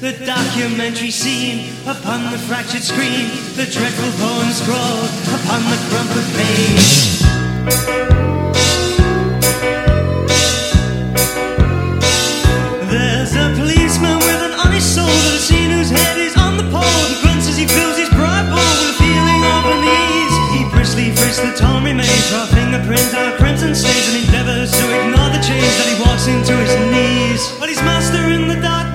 the documentary scene upon the fractured screen, the dreadful poem scrawled upon the crumpled page. There's a policeman with an honest soul that has seen whose head is on the pole. He grunts as he fills his pride bowl with a feeling of unease. He briskly frisks the torn remains, raw fingerprints, our crimson stains, and endeavors to ignore the change that he walks into his knees. But his master in the dark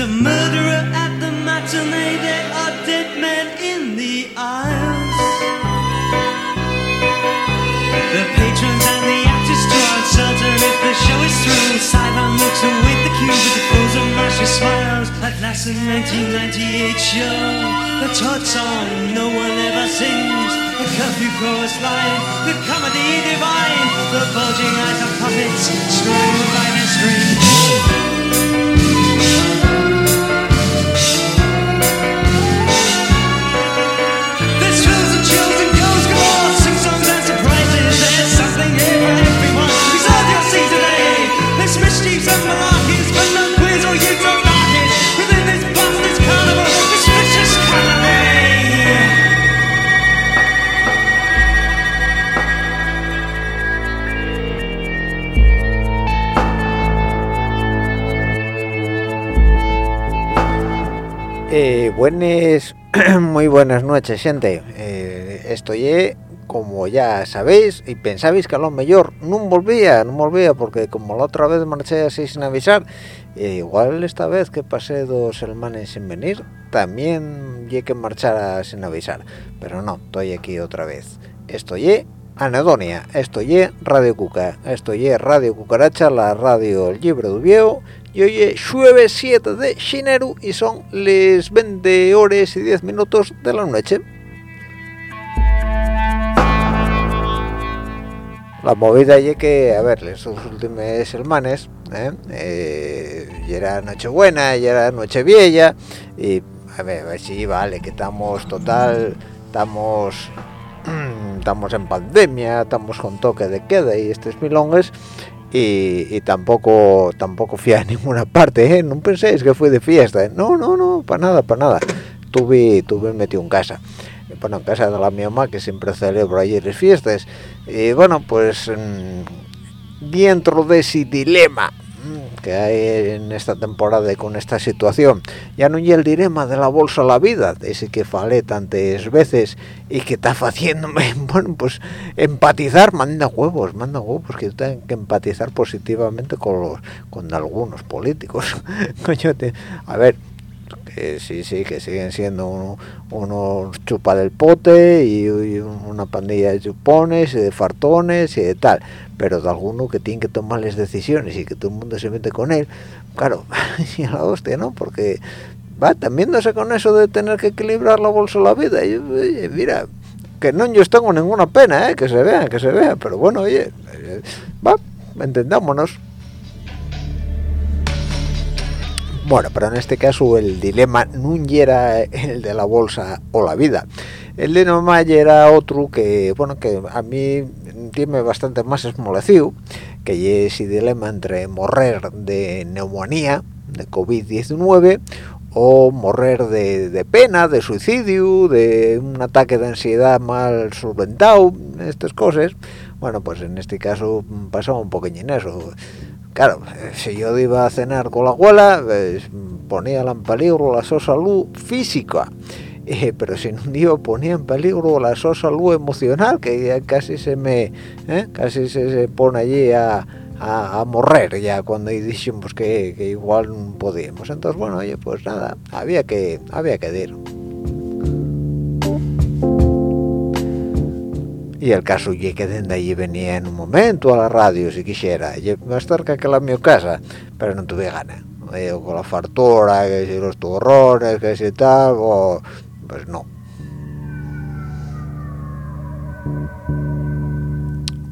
There's a murderer at the matinee, there are dead men in the aisles. The patrons and the actors too uncertain if the show is through. Sideline looks await the cue with the pose of mashless smiles. At last, the 1998 show, the Todd song no one ever sings. The curfew chorus line, the comedy divine, the bulging eyes of puppets strung by their strings. Buenas, muy buenas noches, gente. Eh, estoy, como ya sabéis, y pensabais que a lo mejor no volvía, no volvía, porque como la otra vez marché así sin avisar, eh, igual esta vez que pasé dos semanas sin venir, también llegué que marchar sin avisar. Pero no, estoy aquí otra vez. Estoy Anedonia, estoy Radio Cuca, estoy Radio Cucaracha, la radio Libre del Viejo, y hoy es jueves 7 de Xineru y son las 20 horas y 10 minutos de la noche. La movida es que, a ver, estos últimos semanas, ¿eh? Eh, ya era Nochebuena, ya era Nochevieja, y a ver, a ver si vale, que estamos total, estamos estamos en pandemia, estamos con toque de queda y estos milongues, y, tampoco tampoco fui a ninguna parte, ¿eh? No penséis que fui de fiesta, ¿eh? No, no, no, para nada, para nada. Tuve, tuve metido en casa. Bueno, en casa de la mi mamá, que siempre celebro allí las fiestas. Y bueno, pues mm, dentro de ese dilema que hay en esta temporada y con esta situación, ya no hay el dilema de la bolsa a la vida, de ese que falé tantas veces y que está haciéndome, bueno, pues empatizar, manda huevos, manda huevos, que tengo que empatizar positivamente con con algunos políticos. Coño, te- a ver, que sí, sí, que siguen siendo unos chupa del pote y, una pandilla de chupones y de fartones y de tal, pero de alguno que tiene que tomar las decisiones y que todo el mundo se mete con él, claro, y a la hostia, ¿no? Porque va también no sé con eso de tener que equilibrar la bolsa la vida. Y, mira, que no yo tengo ninguna pena, ¿eh? que se vea, que se vea, pero bueno, oye, eh, va, entendámonos. Bueno, pero en este caso el dilema no era el de la bolsa o la vida. El de nomás era otro que, bueno, que a mí tiene bastante más esmolecido, que es el dilema entre morrer de neumonía, de COVID-19, o morrer de, pena, de suicidio, de un ataque de ansiedad mal solventado, estas cosas. Bueno, pues en este caso pasaba un poquillín eso claro, si yo iba a cenar con la abuela, pues, ponía en peligro la su salud física. Eh, pero si un día ponía en peligro la su salud emocional, que casi se me, eh, casi se, pone allí a, a, morrer ya cuando dijimos que, igual no podíamos. Entonces, bueno, oye, pues nada, había que, había que ir. y el caso y que desde allí venía en un momento a la radio si quisiera más cerca que la mi casa pero no tuve ganas con la fartura que si los turrones que si tal pues no.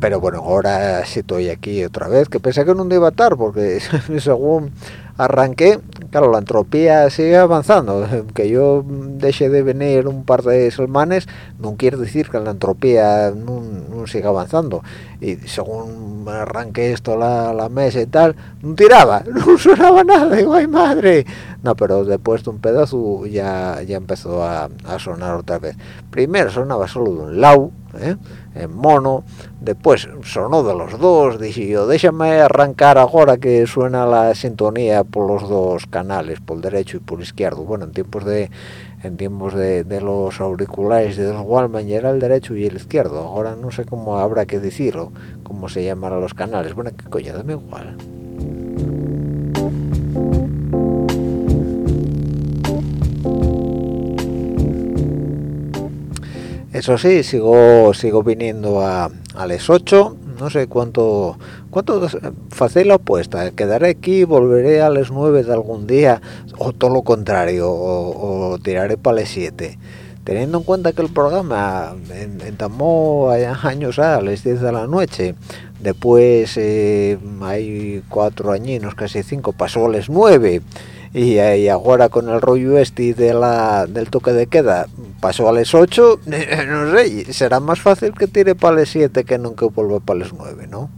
Pero bueno ahora sí estoy aquí otra vez que pensé que no iba a estar porque según arranqué, claro, la entropía sigue avanzando. Que yo deje de venir un par de semanas no quiere decir que la entropía no, siga avanzando. Y según arranqué esto la, la mesa y tal, no tiraba, no sonaba nada, digo, ay madre. No, pero después de un pedazo ya, ya empezó a, sonar otra vez. Primero sonaba solo de un lado, ¿eh? en mono después sonó de los dos dije yo déjame arrancar ahora que suena la sintonía por los dos canales por el derecho y por el izquierdo bueno en tiempos de en tiempos de, los auriculares de los Walman ya era el derecho y el izquierdo. Ahora no sé cómo habrá que decirlo cómo se llamarán los canales. Bueno que coño dame igual eso sí sigo sigo viniendo a, a las 8 no sé cuánto cuánto la apuesta quedaré aquí volveré a las 9 de algún día o todo lo contrario o, tiraré para las 7 teniendo en cuenta que el programa entamó años a las 10 de la noche después eh, hay cuatro añinos casi cinco pasó a las 9 y, ahora con el rollo este de la, del toque de queda pasó a las 8, no sé, será más fácil que tire para las 7 que que vuelva para las 9, ¿no?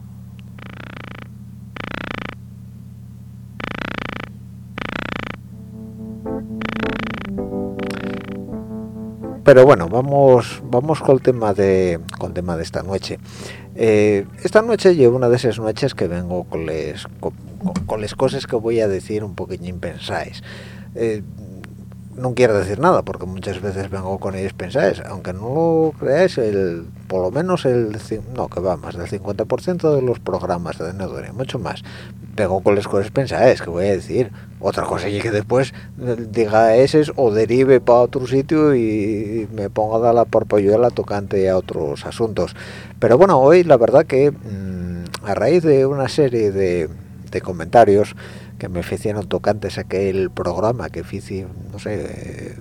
pero bueno vamos vamos con el tema de con el tema de esta noche eh, esta noche llevo una de esas noches que vengo con les las cosas que voy a decir un poquillo pensáis. Eh, no quiero decir nada porque muchas veces vengo con ellos pensáis aunque no lo creáis el por lo menos el no que va más del 50% de los programas de Nedore mucho más. Vengo con las cosas pensáis que voy a decir. Otra cosa y que después diga ese o derive para otro sitio y me ponga a dar la porpolluela tocante a otros asuntos. Pero bueno hoy la verdad que mm, a raíz de una serie de, de comentarios que me hicieron tocantes aquel programa que hice, no sé,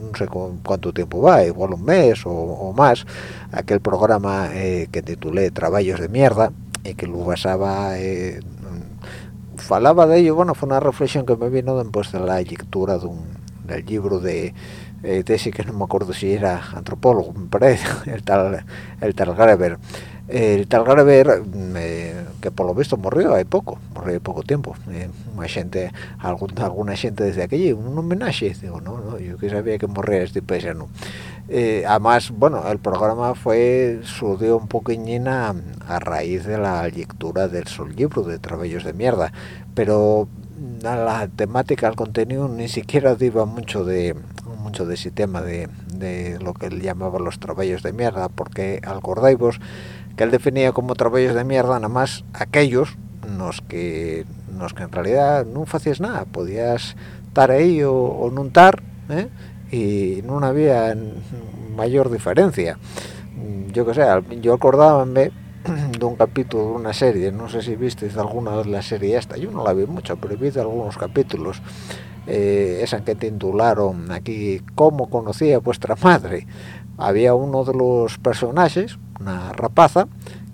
no sé cuánto tiempo va, igual un mes o, más, aquel programa eh, que titulé Trabajos de mierda y que lo basaba, eh, falaba de ello, bueno, fue una reflexión que me vino después de la lectura de un, del libro de eh, ese que no me acuerdo si era antropólogo, el tal, el tal Greber, el tal Greber que por lo visto murió hay poco murió hay poco tiempo. Eh, gente algún, alguna gente desde aquello un homenaje digo no, no yo que sabía que moría este paisano. Eh, además bueno el programa fue surgió un poquillina a raíz de la lectura del sol libro de trabajos de mierda pero la temática al contenido ni siquiera iba mucho de mucho de ese tema de, de lo que él llamaba los trabajos de mierda porque acordáis que él definía como trabajos de mierda nada más aquellos los que, los que en realidad no hacías nada, podías estar ahí o, o no estar ¿eh? y no había mayor diferencia. Yo que sé yo acordábame de un capítulo de una serie no sé si visteis alguna de la serie esta yo no la vi mucho pero vi algunos capítulos eh, esa que titularon aquí cómo conocía vuestra madre había uno de los personajes una rapaza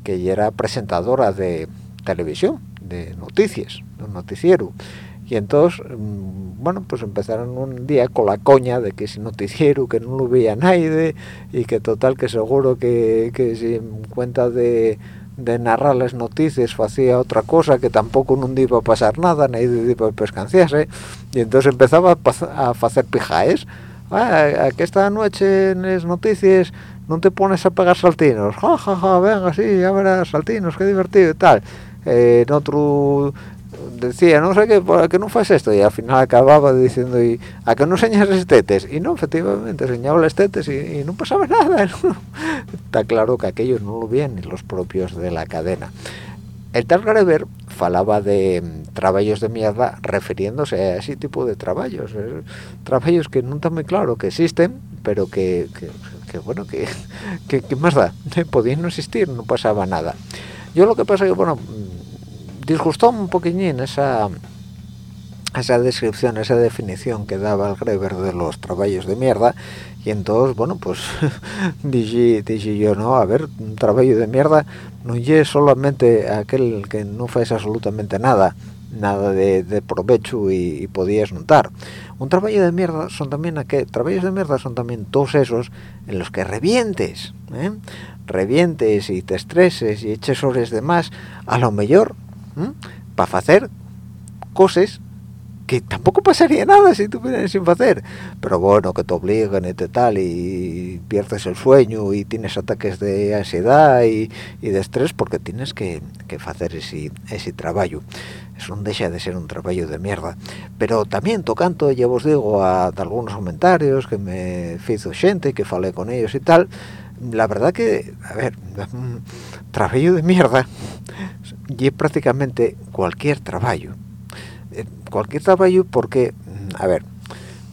que era presentadora de televisión de noticias de un noticiero. Y entonces mm, bueno pues empezaron un día con la coña de que si noticiero que no lo veía nadie y que total que seguro que, que sin cuenta de, de narrar las noticias hacía otra cosa que tampoco no iba a pasar nada nadie iba a pescanciarse. Y entonces empezaba a, hacer pijaes. Ah, que esta noche en las noticias no te pones a pegar saltinos ja ja ja venga sí ya verás saltinos qué divertido y tal eh, en otro decía, no sé qué, ¿por qué no fue esto? Y al final acababa diciendo, ¿y a qué no enseñas estetes? Y no, efectivamente, enseñaba las estetes y, no pasaba nada. Está claro que aquellos no lo ni los propios de la cadena. El tal Greber falaba de mm, trabajos de mierda refiriéndose a ese tipo de trabajos. Eh, trabajos que no está muy claro que existen, pero que, bueno, que, que, más da, podían no existir, no pasaba nada. Yo lo que pasa que, bueno, disgustó un poquillín esa esa descripción, esa definición que daba el Greber de los trabajos de mierda y entonces, bueno, pues dije, dije, yo, no, a ver, un trabajo de mierda no es solamente aquel que no hace absolutamente nada, nada de, provecho y, podías notar. Un trabajo de mierda son también trabajos de mierda son también todos esos en los que revientes, ¿eh? revientes y te estreses y eches horas de más, a lo mejor para hacer cosas que tampoco pasaría nada si tuvieran sin hacer. Pero bueno que te obligan y te tal y pierdes el sueño y tienes ataques de ansiedad y, de estrés porque tienes que, hacer ese, trabajo. Eso no deja de ser un trabajo de mierda. Pero también tocando ya os digo a, algunos comentarios que me hizo gente que falé con ellos y tal la verdad que a ver trabajo de mierda y prácticamente cualquier trabajo cualquier trabajo porque a ver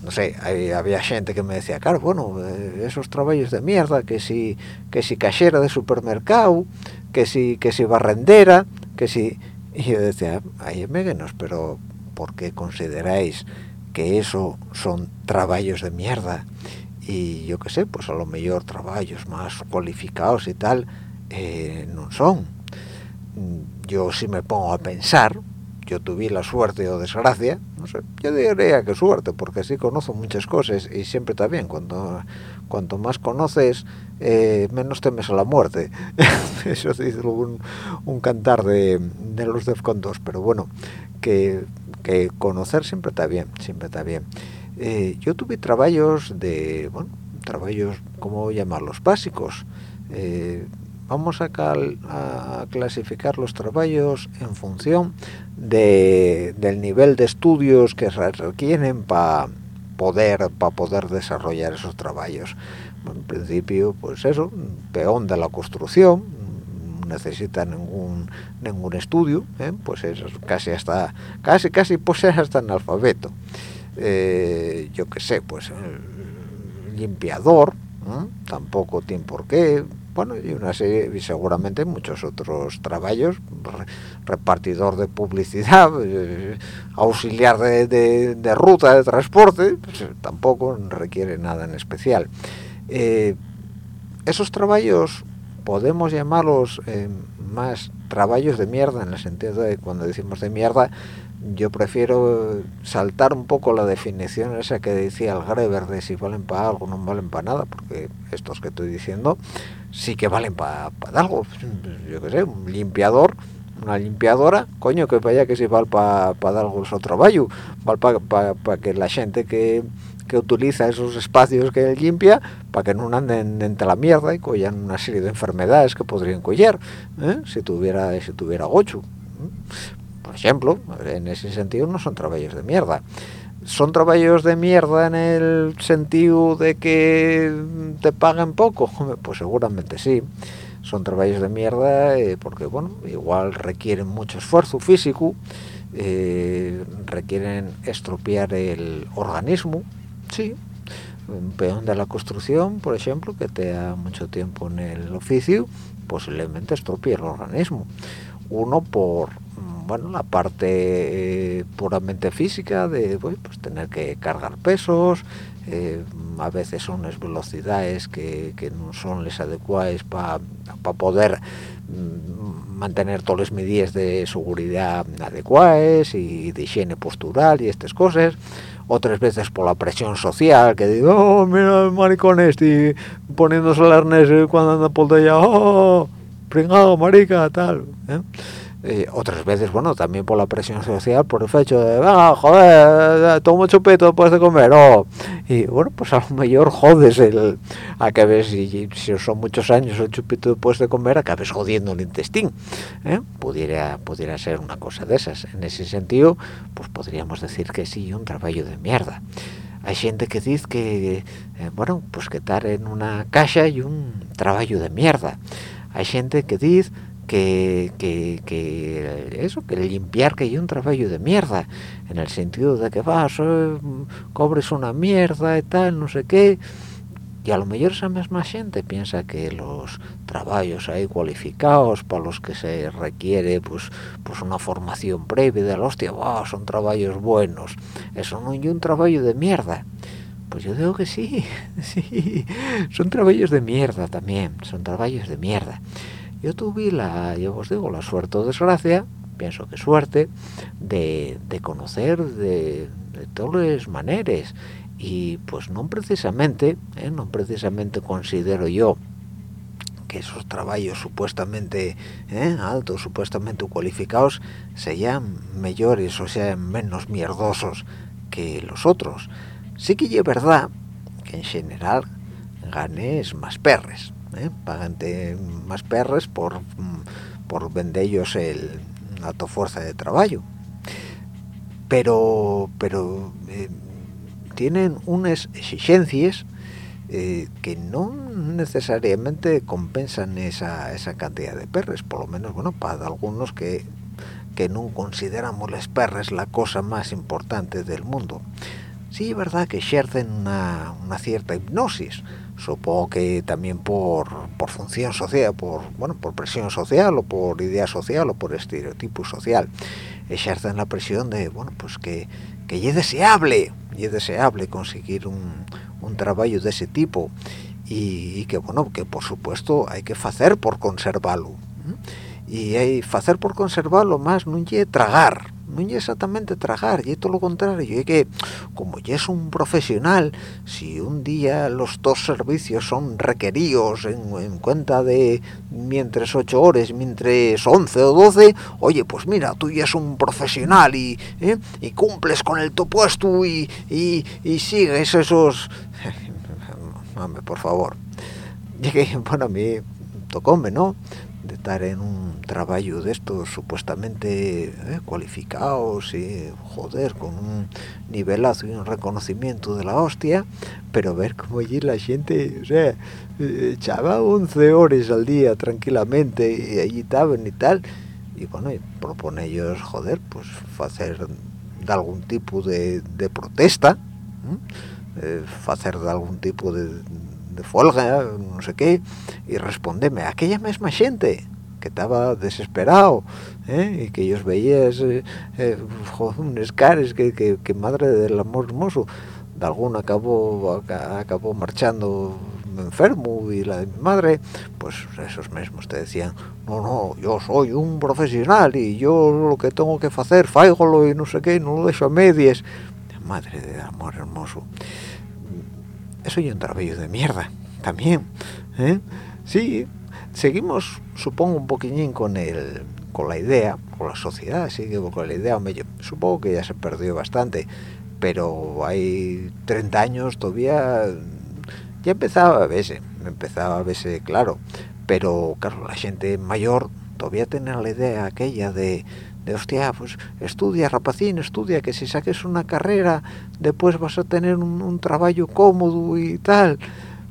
no sé había gente que me decía claro bueno eh, esos trabajos de mierda que si que si cajera de supermercado que si que si barrendera que si y yo decía ay menos pero ¿por qué consideráis que eso son trabajos de mierda y yo qué sé pues a lo mejor trabajos más cualificados y tal eh, no son. Yo si me pongo a pensar yo tuve la suerte o desgracia no sé yo diría que suerte porque sí conozco muchas cosas y siempre está bien cuando cuanto más conoces eh, menos temes a la muerte. Eso dice un, un cantar de, de los Defcon 2 pero bueno que, que conocer siempre está bien siempre está bien. Eh, yo tuve trabajos de bueno trabajos cómo llamarlos básicos. Eh, vamos a, clasificar los trabajos en función del nivel de estudios que requieren para poder para poder desarrollar esos trabajos en principio pues eso peón de la construcción necesita ningún ningún estudio ¿eh? pues es casi hasta casi casi pues hasta analfabeto eh, yo qué sé pues limpiador tampoco tiene por qué bueno y una serie y seguramente muchos otros trabajos repartidor de publicidad eh, auxiliar de, ruta de transporte pues, tampoco requiere nada en especial. Eh, esos trabajos podemos llamarlos eh, más trabajos de mierda en el sentido de cuando decimos de mierda yo prefiero saltar un poco la definición esa que decía el Greber de si valen para algo o no valen para nada porque estos que estoy diciendo sí que valen para algo yo qué sé, un limpiador una limpiadora, coño, que vaya que si vale para pa algo es otro trabajo, vale para que la gente que, que utiliza esos espacios que limpia, para que no anden entre la mierda y cojan una serie de enfermedades que podrían coger, ¿eh? si tuviera si tuviera gocho. Por ejemplo, en ese sentido no son trabajos de mierda son trabajos de mierda en el sentido de que te pagan poco. Pues seguramente sí. Son trabajos de mierda eh, porque bueno igual requieren mucho esfuerzo físico eh, requieren estropear el organismo, sí, un peón de la construcción, por ejemplo, que te ha mucho tiempo en el oficio, posiblemente estropee el organismo. Uno por bueno la parte eh, puramente física de pues, tener que cargar pesos, eh, a veces son las velocidades que, no son las adecuadas para poder mm, mantener todas las medidas de seguridad adecuadas y de higiene postural y estas cosas otras veces por la presión social, que digo, oh, mira el maricón este, poniéndose el arnés cuando anda por allá, oh, pringado, marica, tal. ¿eh? Eh, otras veces, bueno, también por la presión social, por el hecho de, ah, joder, tomo chupito después de comer, oh. y bueno, pues a lo mejor jodes el, acabes, si, si son muchos años el chupito después de comer, acabes jodiendo el intestino, ¿eh? pudiera, pudiera ser una cosa de esas, en ese sentido, pues podríamos decir que sí, un trabajo de mierda. Hay gente que dice que, eh, bueno, pues que estar en una caja y un trabajo de mierda. Hay gente que dice que, que, que, eso, que limpiar que hay un trabajo de mierda, en el sentido de que vas, eh, cobres una mierda y tal, no sé qué, y a lo mejor esa misma gente piensa que los trabajos ahí cualificados para los que se requiere pues pues una formación previa de la hostia, son trabajos buenos, eso no es un trabajo de mierda. Pues yo digo que sí, sí, son trabajos de mierda también, son trabajos de mierda yo tuve la, yo os digo, la suerte o desgracia, pienso que suerte, de, conocer de, todas las maneras y pues no precisamente, ¿eh? no precisamente considero yo que esos trabajos supuestamente ¿eh? altos, supuestamente cualificados, sean mejores o sean menos mierdosos que los otros. Sí que es verdad que en general ganes más perres, ¿eh? pagante más perres por por el alto fuerza de trabajo. Pero pero eh, tienen unas exigencias eh, que no necesariamente compensan esa, esa cantidad de perres por lo menos bueno para algunos que que no consideramos las perres la cosa más importante del mundo. Sí verdad que ejercen una, una cierta hipnosis supongo que también por, por función social, por bueno, por presión social o por idea social o por estereotipo social, ejercen la presión de bueno pues que, que es deseable, y es deseable conseguir un, un trabajo de ese tipo. Y, que bueno que por supuesto hay que hacer por conservarlo y hay hacer por conservarlo más no tragar no es exactamente tragar, y todo lo contrario, es que como ya es un profesional, si un día los dos servicios son requeridos en, cuenta de mientras 8 horas, mientras 11 o 12, oye, pues mira, tú ya es un profesional y, ¿eh? y cumples con el tu puesto y, y, y sigues esos... Mame, por favor. Y que, bueno, a mí tocóme, ¿no? Estar en un trabajo de estos supuestamente eh, cualificados y joder con un nivelazo y un reconocimiento de la hostia pero ver cómo allí la gente o sea echaba 11 horas al día tranquilamente y allí estaban y tal y bueno y propone ellos joder pues hacer de algún tipo de, de protesta eh, hacer de algún tipo de de folga, no sé qué, y respondeme, aquella misma gente que estaba desesperado ¿eh? y que ellos veías eh, eh, unos cares que, que, madre del amor hermoso de algún acabó acabó marchando enfermo y la de mi madre pues esos mismos te decían no no yo soy un profesional y yo lo que tengo que hacer fáigolo y no sé qué no lo dejo a medias madre del amor hermoso eso y un trabajo de mierda también ¿eh? sí seguimos supongo un poquillín con el con la idea con la sociedad sigue con la idea supongo que ya se perdió bastante pero hay 30 años todavía ya empezaba a verse empezaba a verse claro pero claro la gente mayor todavía tiene la idea aquella de de hostia, pues estudia, rapacín, estudia, que si saques una carrera, después vas a tener un, trabajo cómodo y tal.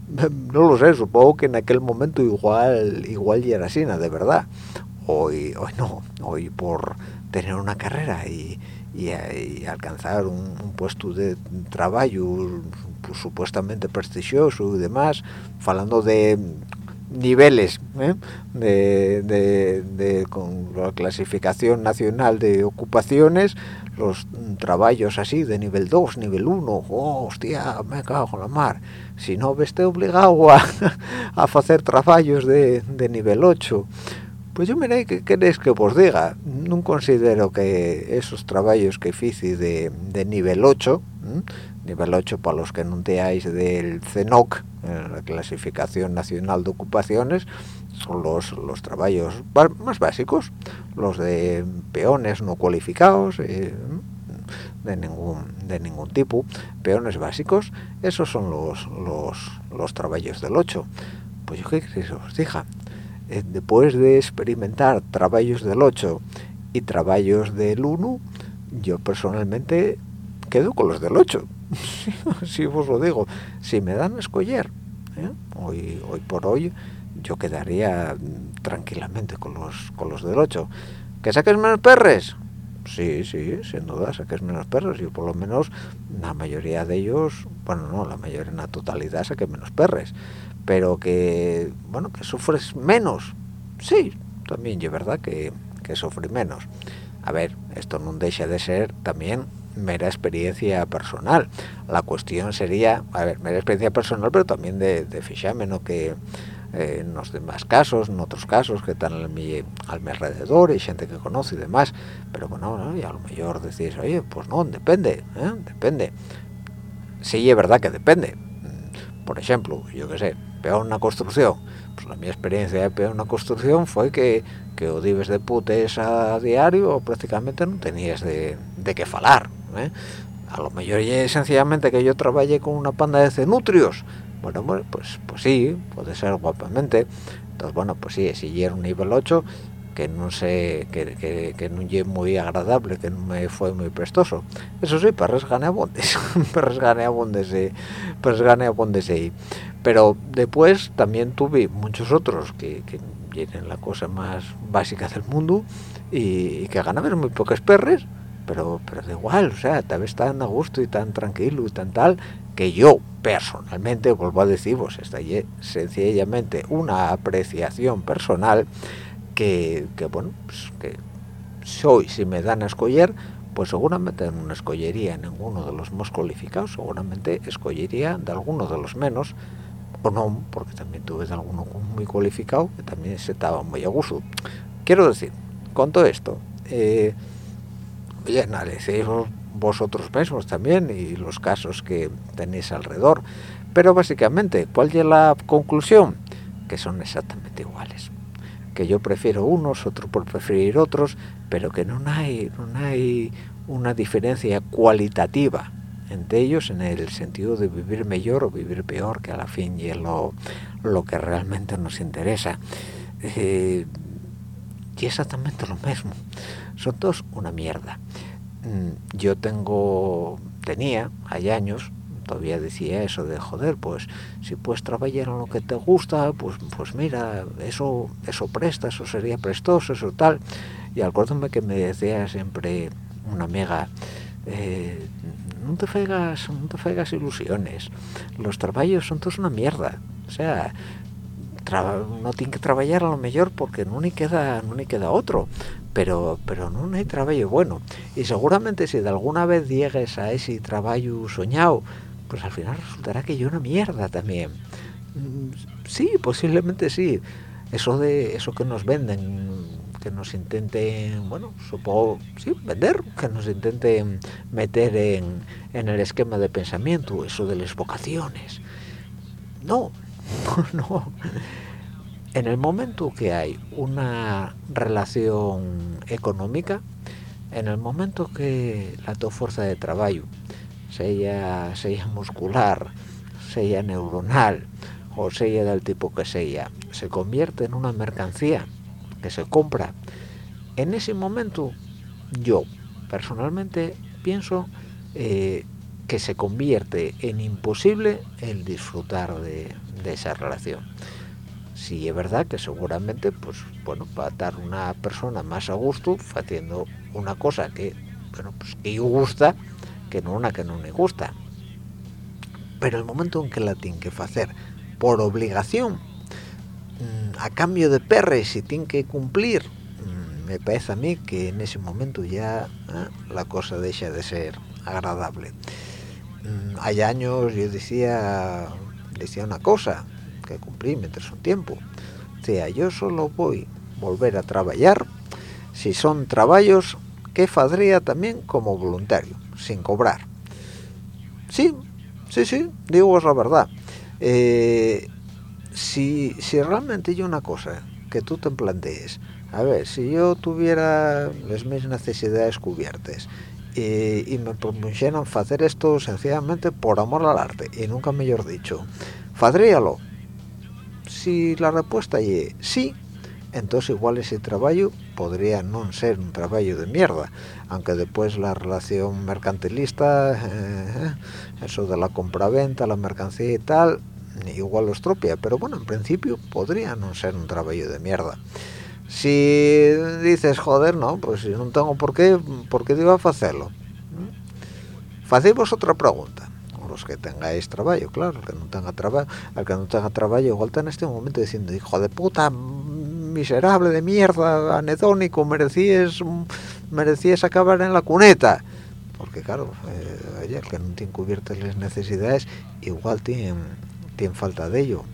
No lo sé, supongo que en aquel momento igual igual ya era así, de verdad. hoy hoy no hoy por tener una carrera y, alcanzar un, puesto de trabajo pues, supuestamente prestigioso y demás falando de niveles ¿eh? de, con la clasificación nacional de ocupaciones los trabajos así de nivel 2, nivel 1, oh, hostia, me cago en la mar. Si no, esté obligado a, a hacer trabajos de, de nivel 8. Pues yo miré que queréis que os diga. No considero que esos trabajos que hice de, nivel 8, nivel 8 para los que no teáis del CENOC, la clasificación nacional de ocupaciones, son los, los trabajos más básicos, los de peones no cualificados, eh, de ningún de ningún tipo, peones básicos, esos son los, los, los trabajos del 8. Pues yo qué os diga, eh, después de experimentar trabajos del 8 y trabajos del 1, yo personalmente quedo con los del 8. si os lo digo, si me dan a escoger, ¿eh? hoy, hoy por hoy, yo quedaría tranquilamente con los con los del 8 que saques menos perres sí sí sin duda saques menos perres. Y por lo menos la mayoría de ellos bueno no la mayoría en la totalidad saques menos perres. Pero que bueno que sufres menos. Sí también es verdad que, que sufres menos. A ver esto no deja de ser también mera experiencia personal. La cuestión sería a ver mera experiencia personal pero también de, de fijarme no que eh, en los demás casos, en otros casos que están al mi, al mi alrededor y gente que conoce y demás, pero bueno, y a lo mejor decís, oye, pues no, depende, ¿eh? depende. Sí, es verdad que depende. Mm, por ejemplo, yo qué sé, peor una construcción, pues la mi experiencia de peor una construcción fue que, que o dibes de putes a diario o prácticamente no tenías de, de qué falar. ¿eh? A lo mejor es sencillamente que yo trabajé con una panda de cenutrios, bueno, pues, pues sí, puede ser guapamente. Entonces, bueno, pues sí, si era un nivel 8, que no sé, que, que, que no es muy agradable, que no me fue muy prestoso. Eso sí, perres gané abondes, perres gané abondes, perres gané abondes ahí. Pero después también tuve muchos otros que, que tienen la cosa más básica del mundo y, que ganaban muy pocas perres, pero, pero da igual, o sea, tal vez tan a gusto y tan tranquilo y tan tal, que yo personalmente, vuelvo a decir, pues sencillamente una apreciación personal que, bueno, pues que soy, si me dan a escoger, pues seguramente en una escollería ninguno de los más cualificados, seguramente escollería de alguno de los menos, o no, porque también tuve de alguno muy cualificado, que también se estaba muy a gusto. Quiero decir, con todo esto, eh, oye, vosotros mismos también y los casos que tenéis alrededor. Pero básicamente, ¿cuál es la conclusión? Que son exactamente iguales. Que yo prefiero unos, otros por preferir otros, pero que no hay, no hay una diferencia cualitativa entre ellos en el sentido de vivir mejor o vivir peor, que a la fin y es lo, lo que realmente nos interesa. Eh, y exactamente lo mismo. Son todos una mierda. Mm, yo tengo, tenía, hay años, todavía decía eso de joder, pues si puedes trabajar en lo que te gusta, pues pues mira, eso eso presta, eso sería prestoso, eso tal. Y acuérdame que me decía siempre una amiga, eh, no te fegas, no te fegas ilusiones, los trabajos son todos una mierda, o sea, no tiene que trabajar a lo mejor porque no ni queda no ni queda otro pero pero no hay trabajo bueno. Y seguramente si de alguna vez llegues a ese trabajo soñado pues al final resultará que yo una mierda también. Mm, sí posiblemente sí. Eso de eso que nos venden que nos intenten bueno supongo sí vender que nos intenten meter en, en el esquema de pensamiento eso de las vocaciones. No no en el momento que hay una relación económica en el momento que la tu fuerza de trabajo sea sea muscular sea neuronal o sea del tipo que sea se convierte en una mercancía que se compra en ese momento yo personalmente pienso eh, que se convierte en imposible el disfrutar de, esa relación si es verdad que seguramente pues bueno va a estar una persona más a gusto haciendo una cosa que bueno pues que le gusta que no una que no le gusta pero el momento en que la tiene que hacer por obligación mm, a cambio de perres y tiene que cumplir mm, me parece a mí que en ese momento ya ¿eh? la cosa deja de ser agradable mm, hay años yo decía decía una cosa que cumplí mientras un tiempo. Sea yo solo voy a volver a trabajar. Si son trabajos que fadría también como voluntario sin cobrar. Sí sí sí digo la verdad. Eh, si, realmente hay una cosa que tú te plantees a ver si yo tuviera las mis necesidades cubiertas y, me propusieran hacer esto sencillamente por amor al arte y nunca mejor dicho fadríalo si la respuesta es sí entonces igual ese trabajo podría no ser un trabajo de mierda aunque después la relación mercantilista eh, eso de la compra-venta la mercancía y tal igual lo estropia pero bueno en principio podría no ser un trabajo de mierda. Si dices joder no pues si no tengo por qué por qué iba a hacerlo hacemos otra pregunta los que tengáis trabajo claro que no tenga trabajo el que no tenga trabajo igual está en este momento diciendo hijo de puta miserable de mierda anedónico merecías merecías acabar en la cuneta porque claro eh, el que no tiene cubiertas las necesidades igual tiene tiene falta de ello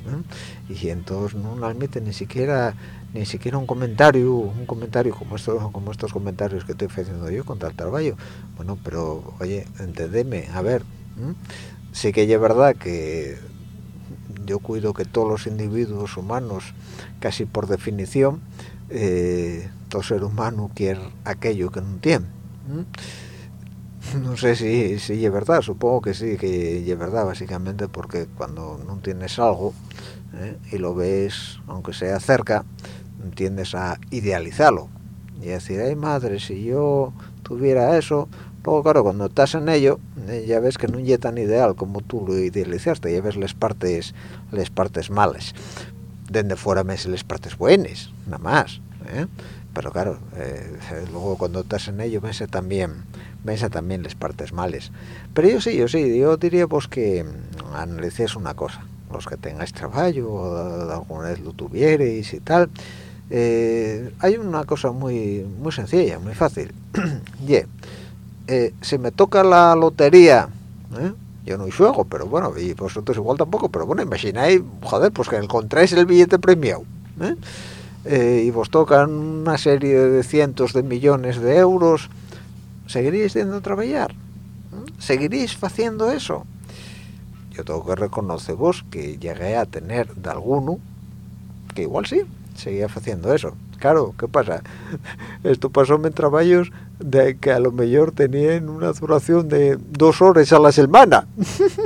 y entonces no admite ni siquiera ni siquiera un comentario un comentario como estos como estos comentarios que estoy haciendo yo contra el trabajo. Bueno pero oye entendeme a ver sí que es verdad que yo cuido que todos los individuos humanos casi por definición eh, todo ser humano quiere aquello que no tiene no sé si, si es verdad, supongo que sí, que es verdad, básicamente porque cuando no tienes algo ¿eh? y lo ves, aunque sea cerca, tiendes a idealizarlo. Y decir, ay madre, si yo tuviera eso, luego claro, cuando estás en ello, ¿eh? ya ves que no es tan ideal como tú lo idealizaste, ya ves las partes, las partes malas. Desde fuera ves las partes buenas, nada más. ¿eh? Pero claro, luego cuando estás en ello ves también ves también las partes males. Pero yo sí, yo sí, yo diría pues que mm, analicéis una cosa, los que tengáis trabajo o alguna vez lo tuvierais y tal, eh, hay una cosa muy muy sencilla, muy fácil. y eh, si me toca la lotería, ¿eh? yo no juego, pero bueno, y vosotros igual tampoco, pero bueno, imagináis, joder, pues que encontráis el billete premiado, y vos tocan una serie de cientos de millones de euros, seguiréis yendo a trabajar seguiréis haciendo eso yo tengo que reconocer vos que llegué a tener de alguno que igual sí seguía haciendo eso claro qué pasa esto pasó en trabajos de que a lo mejor tenían una duración de dos horas a la semana.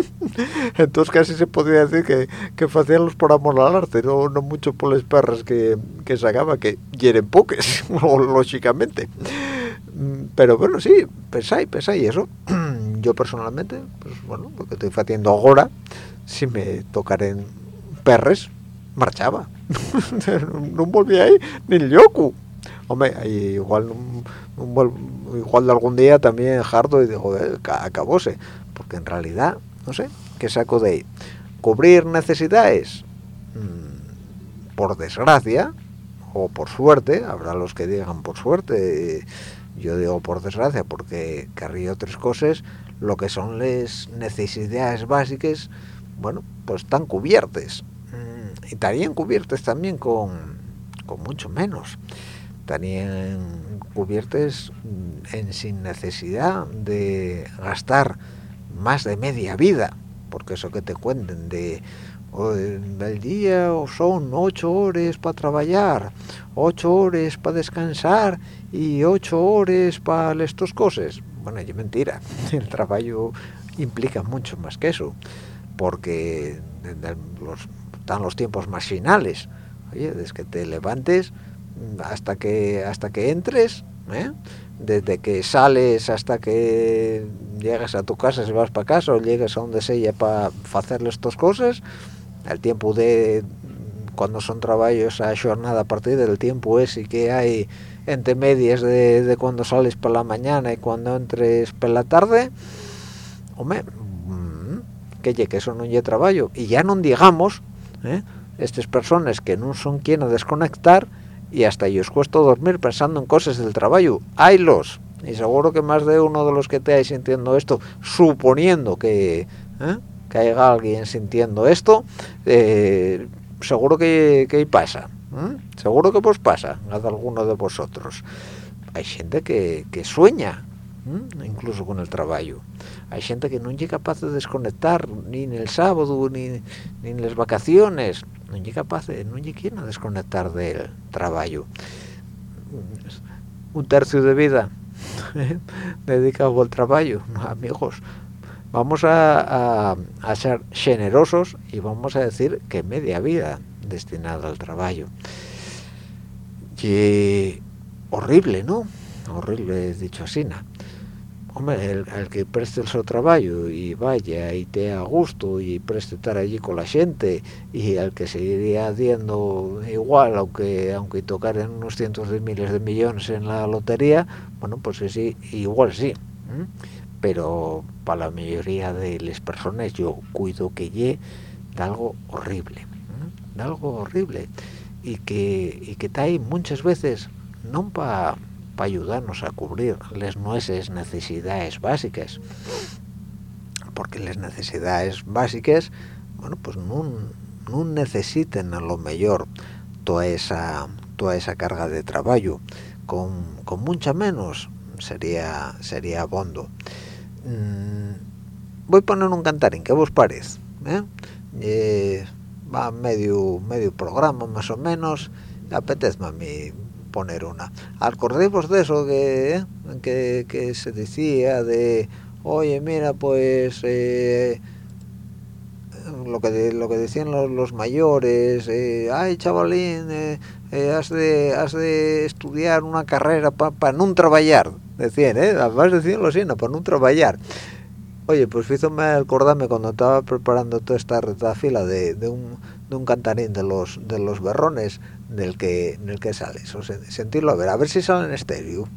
Entonces casi se podría decir que, que hacían por amor al arte no, no mucho por las perras que, que sacaba que quieren poques lógicamente. Pero bueno, sí, pensáis, pensáis eso. Yo personalmente, pues bueno, lo que estoy haciendo ahora, si me tocaran perres, marchaba. no, volví ahí ni el yoku. Hombre, igual, igual de algún día también harto y digo, acabóse. Porque en realidad, no sé, ¿qué saco de ahí? Cubrir necesidades, mm, por desgracia, o por suerte, habrá los que digan por suerte, yo digo por desgracia porque querría otras cosas lo que son las necesidades básicas bueno pues están cubiertas estarían cubiertas también con, con mucho menos estarían cubiertas mm, en sin necesidad de gastar más de media vida porque eso que te cuenten de el día son ocho horas para trabajar, ocho horas para descansar y ocho horas para estas cosas. Bueno, es mentira. El trabajo implica mucho más que eso, porque los, están los tiempos machinales. Oye, desde que te levantes hasta que hasta que entres, ¿eh? desde que sales hasta que llegas a tu casa, si vas para casa o llegas a donde sea para hacerle estas cosas, el tiempo de cuando son trabajos a jornada a partir del tiempo ese que hay entre medias de, cuando sales por la mañana y cuando entres por la tarde hombre mm, que eso no es trabajo y ya no digamos ¿eh? estas personas que no son quien a desconectar y hasta ellos cuesta dormir pensando en cosas del trabajo haylos y seguro que más de uno de los que te hay sintiendo esto suponiendo que ¿eh? alguien sintiendo esto eh, seguro que, que pasa seguro que pues pasa a alguno de vosotros hay gente que, que sueña incluso con el trabajo. Hay gente que no es capaz de desconectar ni en el sábado ni, ni en las vacaciones. No es capaz de no a desconectar del trabajo. Un tercio de vida dedicado al trabajo amigos. Vamos a, ser generosos y vamos a decir que media vida destinada al trabajo. Y horrible no horrible dicho así ¿no? Hombre el, que preste su trabajo y vaya y te a gusto y preste estar allí con la gente y el que seguiría haciendo igual aunque aunque tocaran unos cientos de miles de millones en la lotería bueno pues sí igual sí pero para la mayoría de las personas yo cuido que lle de algo horrible de algo horrible. Y que y que está ahí muchas veces no para ayudarnos a cubrir las nuestras necesidades básicas porque las necesidades básicas bueno pues no, necesiten a lo mejor toda esa toda esa carga de trabajo con, con mucha menos sería sería bondo Mm, voy a poner un cantarín, ¿qué vos parece? ¿Eh? Eh, va medio medio programa más o menos, apetezme a mí poner una. Acordemos de eso que, que, que, se decía de, oye, mira, pues... Eh, lo que lo que decían los, mayores ay chavalín has de has de estudiar una carrera para no trabajar decían, ¿eh? Además decíanlo así, no, por no trabajar. Oye, pues me acordarme cuando estaba preparando toda esta fila de, de, un, de un cantarín de los de los berrones del que en el que sale. Eso, sentirlo a ver, a ver si sale en estéreo.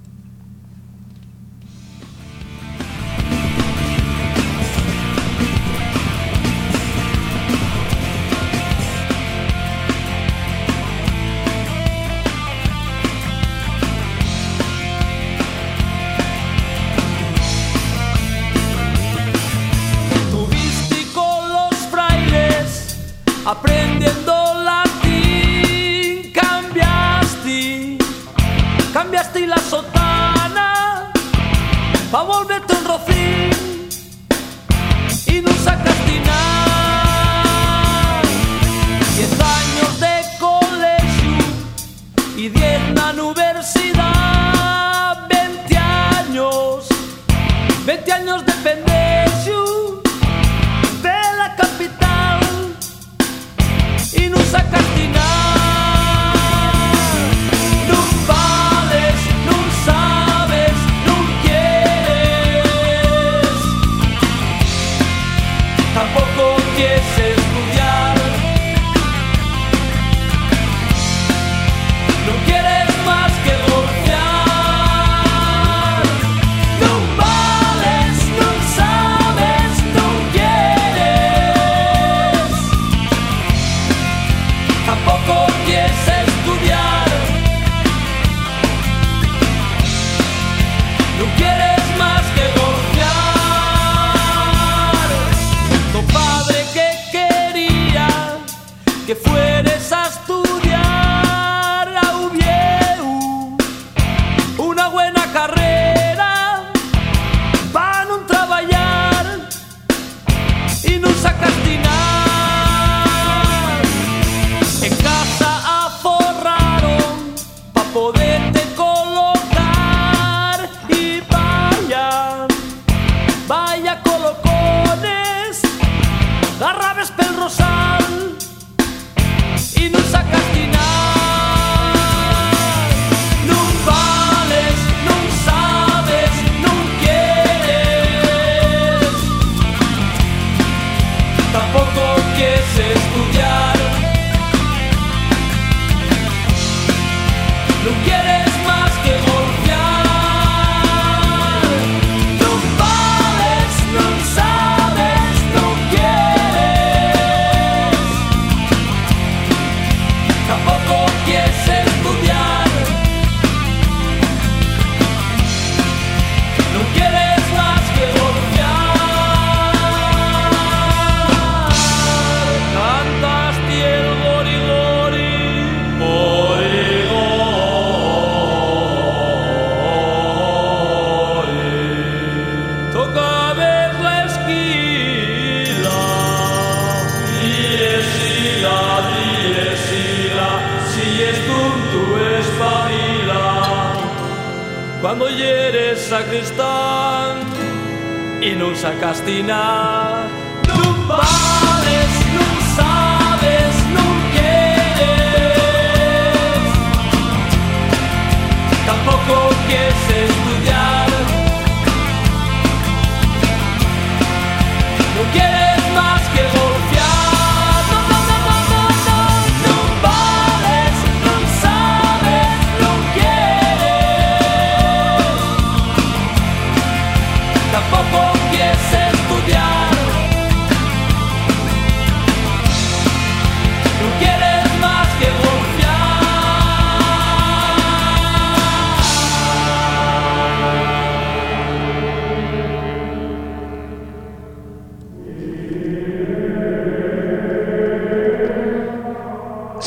Sacaste nada. No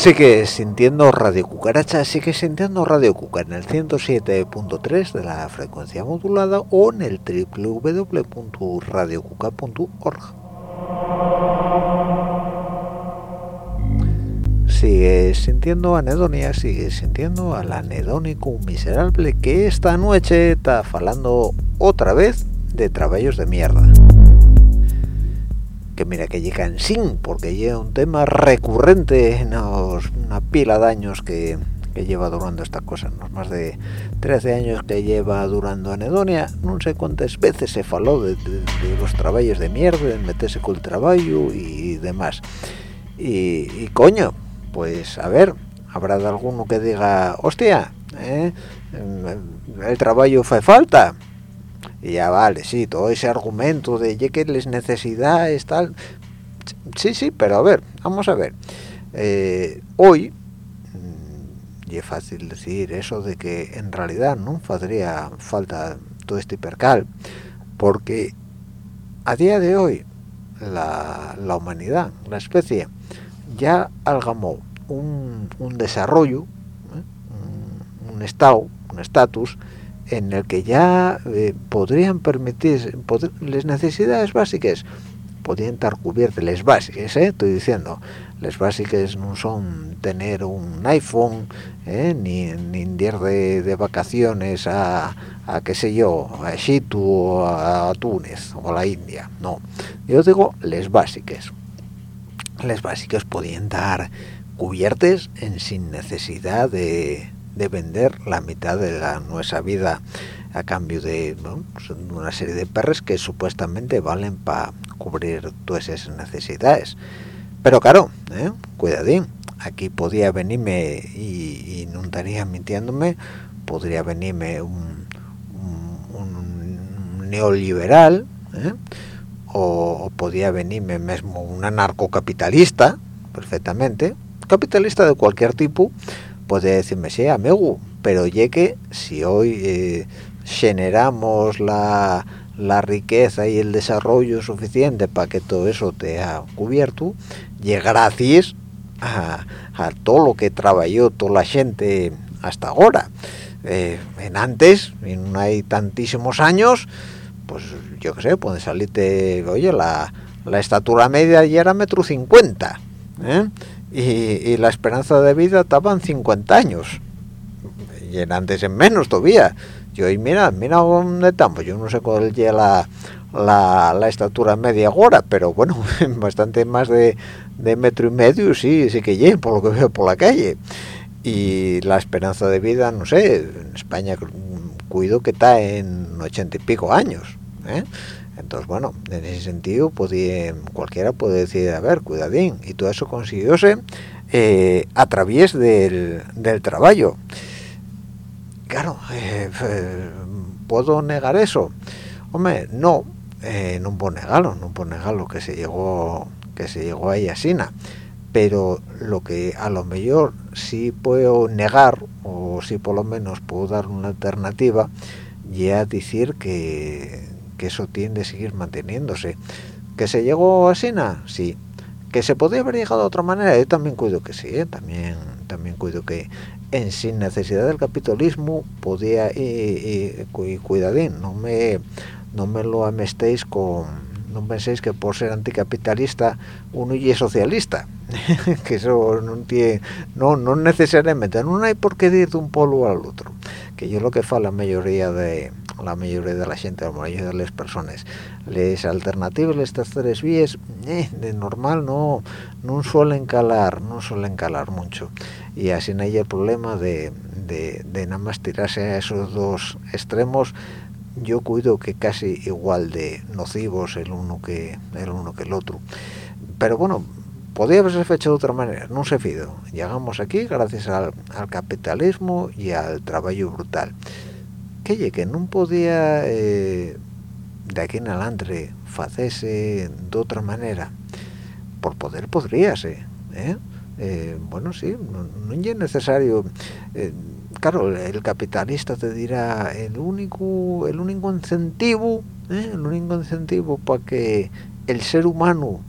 Sigue sintiendo Radio Cucaracha, sigue sintiendo Radio Cuca en el 107.3 de la frecuencia modulada o en el www.radiocuca.org. Sigue sintiendo anedonia, sigue sintiendo al anedónico miserable que esta noche está falando otra vez de trabajos de mierda que mira que llega en sin porque llega un tema recurrente en una pila de años que, lleva durando esta cosa unos más de 13 años que lleva durando anedonia no sé cuántas veces se faló de, los trabajos de mierda de meterse con el trabajo y demás y, y coño pues a ver habrá de alguno que diga hostia ¿eh? el trabajo fue falta y ya vale, sí, todo ese argumento de "Ye que les necesidades, tal. Sí, sí, pero a ver, vamos a ver. Eh, hoy, mm, y es fácil decir eso de que en realidad no podría falta todo este percal, porque a día de hoy la, la humanidad, la especie, ya algamó un, un desarrollo, ¿eh? un, un estado, un estatus, en el que ya eh, podrían permitir las necesidades básicas podrían estar cubiertas las básicas ¿eh? estoy diciendo las básicas no son tener un iPhone ¿eh? ni, ni ir de, vacaciones a, a qué sé yo a Egipto o a, a Túnez o a la India no yo digo las básicas las básicas podían estar cubiertas en sin necesidad de, de vender la mitad de la nuestra vida a cambio de pues, una serie de perres que supuestamente valen para cubrir todas esas necesidades pero claro ¿eh? cuidadín aquí podía venirme y, no estaría mintiéndome podría venirme un neoliberal ¿eh? o, o podía venirme mismo un anarcocapitalista perfectamente capitalista de cualquier tipo puede decirme sí amigo pero que si hoy eh, generamos la, la riqueza y el desarrollo suficiente para que todo eso te ha cubierto y gracias a, a todo lo que trabajó toda la gente hasta ahora Eh, en antes y no hay tantísimos años pues yo qué sé, puede salirte, oye, la, la estatura media ya era metro cincuenta, ¿eh? Y, y la esperanza de vida estaba en 50 años, y en antes en menos todavía. Yo, y mira, mira dónde estamos, yo no sé cuál es la, la, la estatura media ahora, pero bueno, bastante más de, de metro y medio, sí, sí que llegue, por lo que veo por la calle. Y la esperanza de vida, no sé, en España cuido que está en ochenta y pico años ¿eh? Entonces bueno en ese sentido cualquiera puede decir a ver cuidadín y todo eso consiguióse eh, a través del, del trabajo. Claro eh, puedo negar eso hombre no eh, no puedo negarlo no puedo negarlo que se llegó que se llegó a pero lo que a lo mejor sí puedo negar o sí por lo menos puedo dar una alternativa ya decir que, que eso tiende a seguir manteniéndose. Que se llegó a Sina sí. Que se podría haber llegado de otra manera yo también cuido que sí ¿eh? también también cuido que en sin necesidad del capitalismo podía y, y, cuidadín. No me no me lo amestéis con no penséis que por ser anticapitalista uno y es socialista. Que eso no tiene no no necesariamente. No hay por qué ir de un polo al otro. Que yo lo que fa la mayoría de la mayoría de la gente la mayoría de las personas les alternativas las terceras vías eh, de normal no no suelen calar no suelen calar mucho. Y así no hay el problema de, de, de nada más tirarse a esos dos extremos. Yo cuido que casi igual de nocivos el uno que el uno que el otro. Pero bueno podía haberse hecho de otra manera no se fido llegamos aquí gracias al, al capitalismo y al trabajo brutal que que no podía eh, de aquí en adelante hacerse de otra manera por poder podríase ¿eh? Eh, bueno sí no, es necesario eh, claro el capitalista te dirá el único el único incentivo ¿eh? el único incentivo para que el ser humano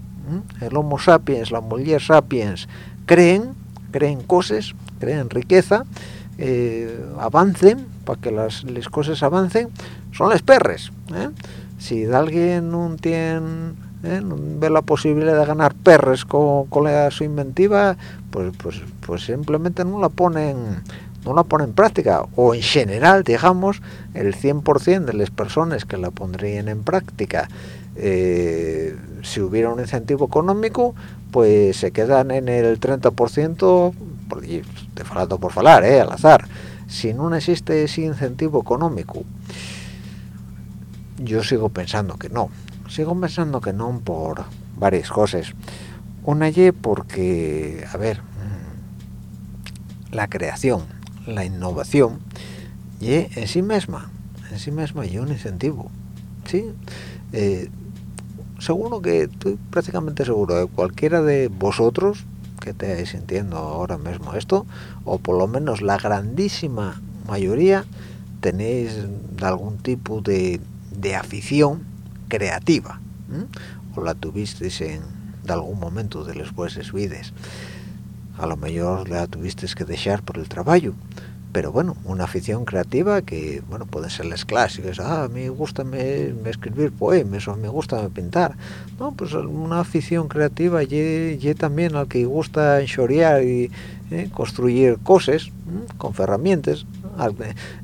el homo sapiens la mujer sapiens creen creen cosas creen riqueza eh, avancen para que las, las cosas avancen son las perres ¿eh? si alguien no tiene ¿eh? ve la posibilidad de ganar perres con, con su inventiva pues pues pues simplemente no la ponen no la ponen en práctica o en general digamos el 100% de las personas que la pondrían en práctica eh, si hubiera un incentivo económico pues se quedan en el 30% por, y te falando por falar, eh, al azar si no existe ese incentivo económico yo sigo pensando que no. Sigo pensando que no por varias cosas. Una y porque a ver mm, la creación la innovación y en sí misma en sí misma y un incentivo sí eh, seguro que estoy prácticamente seguro de cualquiera de vosotros que estáis sintiendo ahora mismo esto o por lo menos la grandísima mayoría tenéis algún tipo de, de afición creativa o la tuvisteis en de algún momento de las vuestras vidas a lo mejor la tuvisteis que dejar por el trabajo pero bueno, una afición creativa que, bueno, pueden ser las clásicas, ah, a mí gusta me, me escribir poemas o me gusta pintar, no, pues una afición creativa y, y también al que gusta enxorear y eh, construir cosas con herramientas,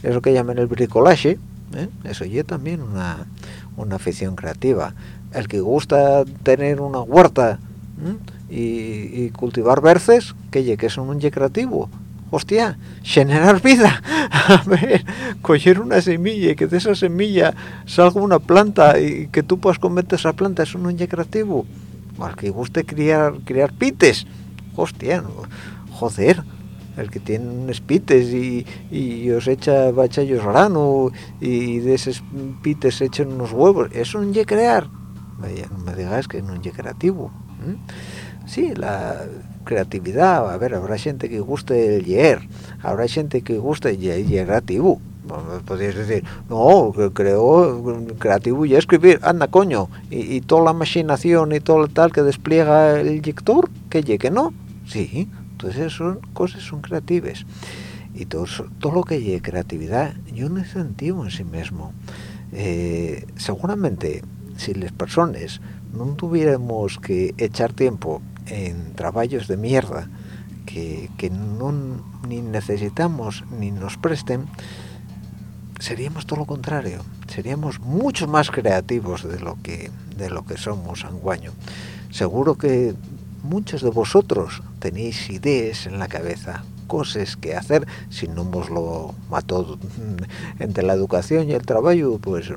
eso que llaman el bricolaje, ¿eh? eso y también una, una afición creativa, el que gusta tener una huerta y, cultivar berces, que, que son un creativo, hostia, generar vida, a ver, coger una semilla y que de esa semilla salga una planta y que tú puedas comer esa planta, es un oye creativo. Al que guste criar, criar pites, hostia, joder, el que tiene unos pites y, y os echa bachallos grano y de esos pites echan unos huevos, eso no es crear. Vaya, no me digas que no es creativo. ¿eh? Sí, la creatividad, a ver, habrá gente que guste el leer, habrá gente que guste el creativo. Podrías decir, no, creo creativo y escribir, anda coño, y, y, toda la imaginación y todo tal que despliega el lector, que llegue, ¿no? Sí, entonces son cosas son creativas. Y todo, todo lo que llegue creatividad, yo no incentivo en sí mismo. Eh, seguramente, si las personas no tuviéramos que echar tiempo en trabajos de mierda que, que no ni necesitamos ni nos presten seríamos todo lo contrario. Seríamos mucho más creativos de lo que de lo que somos anguaño. Seguro que muchos de vosotros tenéis ideas en la cabeza cosas que hacer. Si no os lo mató entre la educación y el trabajo pues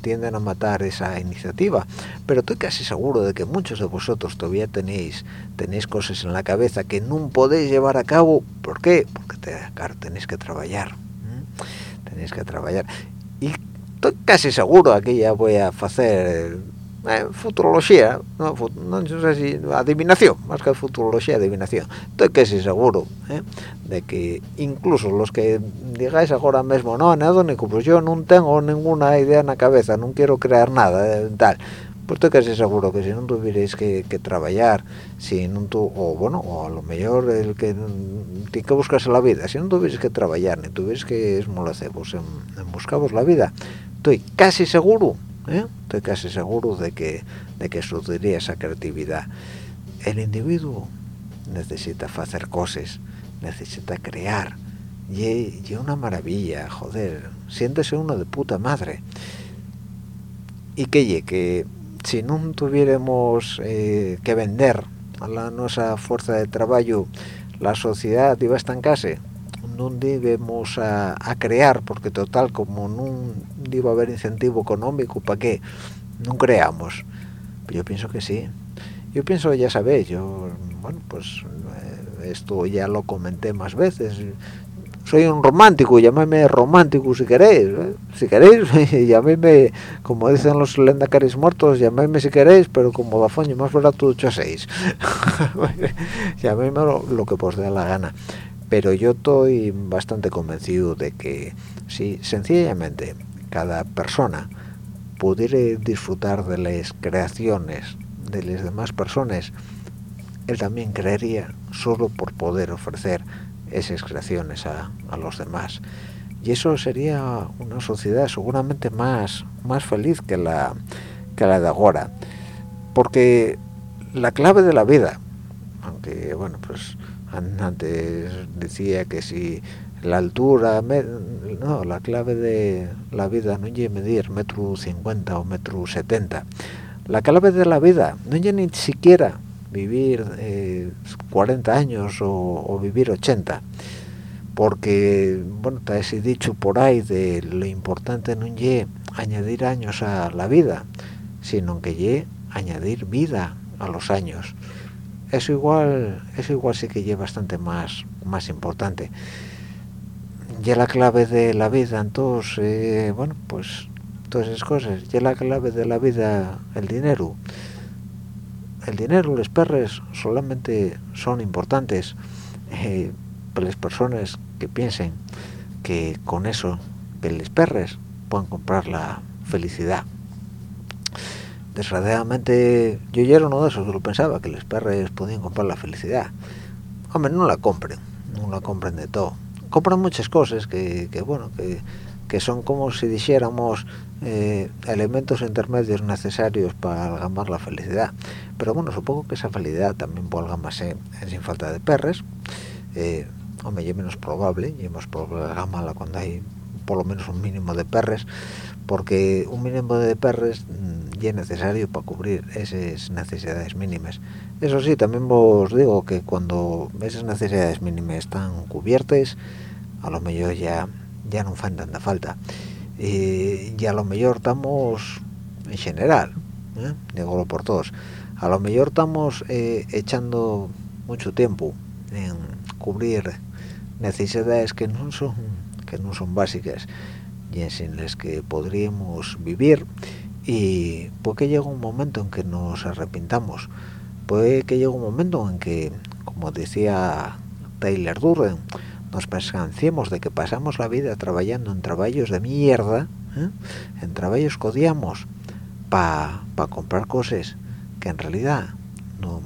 tienden a matar esa iniciativa. Pero estoy casi seguro de que muchos de vosotros todavía tenéis tenéis cosas en la cabeza que no podéis llevar a cabo. ¿por qué? porque te, claro, tenéis que trabajar tenéis que trabajar. Y estoy casi seguro aquí ya voy a hacer eh, futurología no, no, sé si adivinación más que futurología adivinación estoy casi seguro ¿eh? de que incluso los que digáis ahora mismo no anedónico pues yo no tengo ninguna idea en la cabeza no quiero crear nada eh, tal pues estoy casi seguro que si no tuvierais que, que trabajar si no tu, o bueno o a lo mejor el que tiene que buscarse la vida si no tuvierais que trabajar ni tuvierais que esmolecebos en, en buscaros la vida estoy casi seguro ¿eh? estoy casi seguro de que de que sucedería esa creatividad. El individuo necesita hacer cosas necesita crear. Y, y una maravilla joder siéntese uno de puta madre. Y que ye que si no tuviéramos eh, que vender a la nuestra fuerza de trabajo la sociedad iba a estancarse no debemos a, a crear porque total como no iba a haber incentivo económico para qué no creamos yo pienso que sí yo pienso ya sabéis yo bueno pues eh, esto ya lo comenté más veces soy un romántico, llamadme romántico si queréis, ¿eh? si queréis, llamadme, como dicen los lendacaris muertos, llamadme si queréis, pero como bafoño más barato 8 a 6. llamadme lo, lo, que os dé la gana. Pero yo estoy bastante convencido de que si sencillamente cada persona pudiera disfrutar de las creaciones de las demás personas, él también creería solo por poder ofrecer esas creaciones a, a, los demás. Y eso sería una sociedad seguramente más más feliz que la que la de ahora porque la clave de la vida aunque bueno pues antes decía que si la altura no la clave de la vida no es medir metro cincuenta o metro setenta. La clave de la vida no es ni siquiera vivir eh, 40 años o, vivir 80 porque bueno está ese dicho por ahí de lo importante no es añadir años a la vida sino que ye añadir vida a los años eso igual eso igual sí que es bastante más más importante. Ya la clave de la vida entonces eh, bueno pues todas esas cosas. Ya la clave de la vida el dinero. El dinero, los perres solamente son importantes. Eh, para las personas que piensen que con eso, los perres puedan comprar la felicidad. Desgraciadamente, yo ya era uno de esos que lo pensaba, que los perres podían comprar la felicidad. Hombre, no la compren, no la compren de todo. Compran muchas cosas que, que bueno, que, que son como si dijéramos eh, elementos intermedios necesarios para algamar la felicidad pero bueno supongo que esa felicidad también puede algamarse sin falta de perres eh, hombre es menos probable y más probable cuando hay por lo menos un mínimo de perres porque un mínimo de perres mm, ya es necesario para cubrir esas necesidades mínimas eso sí también os digo que cuando esas necesidades mínimas están cubiertas a lo mejor ya ya no fan tanta falta. Y, y a lo mejor estamos en general ¿eh? digo por todos. A lo mejor estamos eh, echando mucho tiempo en cubrir necesidades que no son que no son básicas y en las que podríamos vivir y puede que llegue un momento en que nos arrepintamos puede que llegue un momento en que como decía Taylor Durden nos pensanciemos de que pasamos la vida trabajando en trabajos de mierda, ¿eh? en trabajos que odiamos, para pa comprar cosas que en realidad no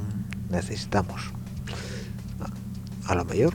necesitamos. A lo mejor.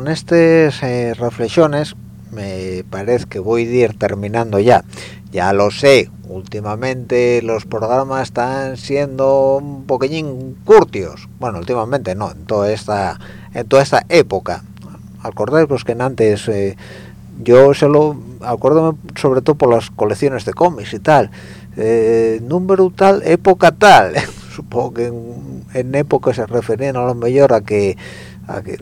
Con estas eh, reflexiones me parece que voy a ir terminando ya. Ya lo sé, últimamente los programas están siendo un poquillín curtios. Bueno, últimamente no, en toda esta, en toda esta época. Acordaros que en antes eh, yo solo acuérdame sobre todo por las colecciones de cómics y tal. Eh, número tal, época tal. Supongo que en, en época se referían a lo mejor a que, a que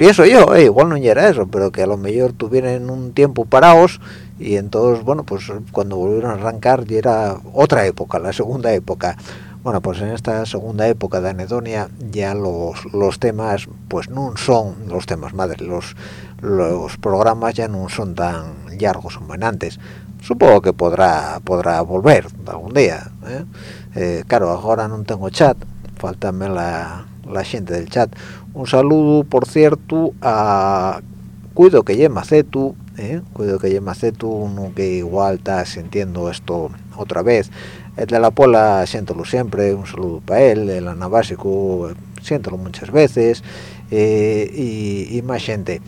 pienso yo, eh, igual no era eso, pero que a lo mejor tuvieran un tiempo parados y entonces, bueno, pues cuando volvieron a arrancar ya era otra época, la segunda época. Bueno, pues en esta segunda época de anedonia ya los, los temas, pues no son los temas, madre, los, los programas ya no son tan largos como en antes. Supongo que podrá podrá volver algún día. ¿eh? Eh, claro, ahora no tengo chat, faltame la, la gente del chat. Un saludo, por cierto, a Cuido que llama Cetu, ¿eh? Cuido que llama Cetu, uno que igual está sintiendo esto otra vez. El de la Pola, siéntolo siempre, un saludo para él. El Anabásico, siéntolo muchas veces. eh, y, más gente.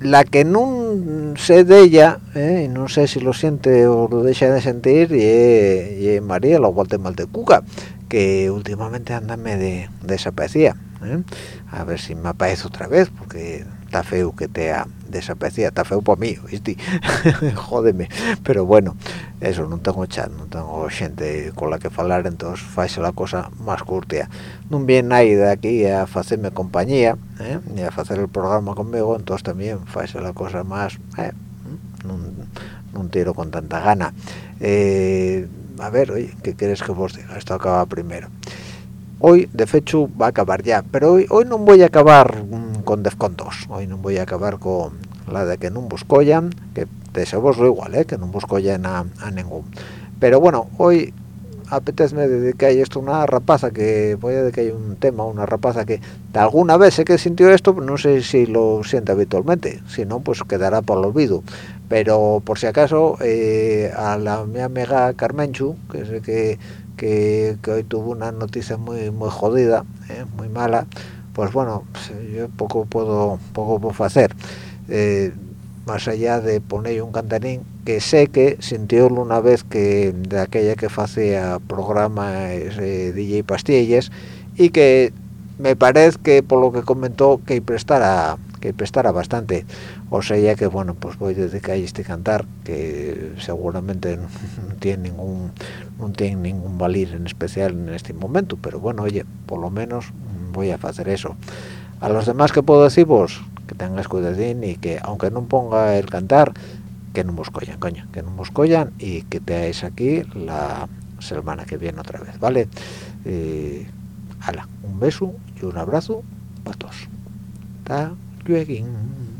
La que no sé de ella, eh, y no sé si lo siente o lo deja de sentir, y, y María, la Guatemala de Cuca, que últimamente andame de desaparecida. ¿Eh? A ver si me aparece otra vez, porque está feo que te ha desaparecido, está feo para mí, ¿viste? Jódeme. Pero bueno, eso, no tengo chat, no tengo gente con la que hablar, entonces faise la cosa más curtia. No viene nadie de aquí a hacerme compañía, ¿eh? ni a hacer el programa conmigo, entonces también faise la cosa más... Eh, no tiro con tanta gana. Eh, a ver, oye, ¿qué quieres que vos diga? Esto acaba primero. Hoy, de hecho, va a acabar ya, pero hoy, hoy no voy a acabar mm, con Defcon 2, hoy no voy a acabar con la de que no buscollan, que de lo igual, ¿eh? que no buscollan a, a ningún. Pero bueno, hoy apetece dedicar esto una rapaza que voy a dedicar un tema, una rapaza que de alguna vez sé que sintió esto, pero no sé si lo siente habitualmente, si no, pues quedará por el olvido. Pero por si acaso, eh, a la mi amiga Carmenchu, que sé que, que, hoy tuvo una noticia muy muy jodida, eh, muy mala, pues bueno, pues, yo poco puedo poco puedo hacer. Eh, más allá de poner un cantarín que sé que sintiólo una vez que de aquella que hacía programas eh, DJ Pastillas y que me parece que por lo que comentó que prestara que prestara bastante o sea ya que bueno pues voy a dedicar este cantar que seguramente no, tiene ningún no tiene ningún valir en especial en este momento pero bueno oye por lo menos voy a hacer eso. A los demás que puedo decir vos que tengas cuidadín y que aunque no ponga el cantar que no collan, coño que no collan y que te hagáis aquí la semana que viene otra vez vale eh, un beso y un abrazo para todos. Hasta luego